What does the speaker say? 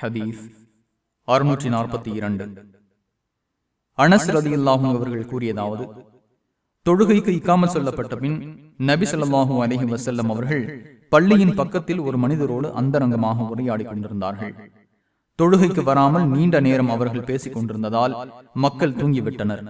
ஹதீஸ் அறுநூற்றி நாற்பத்தி இரண்டு. அனஸ் அவர்கள் கூறியதாவது தொழுகைக்கு இக்காமல் சொல்லப்பட்ட பின் நபி ஸல்லல்லாஹு அலைஹி வஸல்லம் அவர்கள் பள்ளியின் பக்கத்தில் ஒரு மனிதரோடு அந்தரங்கமாக உரையாடி கொண்டிருந்தார்கள். தொழுகைக்கு வராமல் நீண்ட நேரம் அவர்கள் பேசிக் கொண்டிருந்ததால் மக்கள் தூங்கிவிட்டனர்.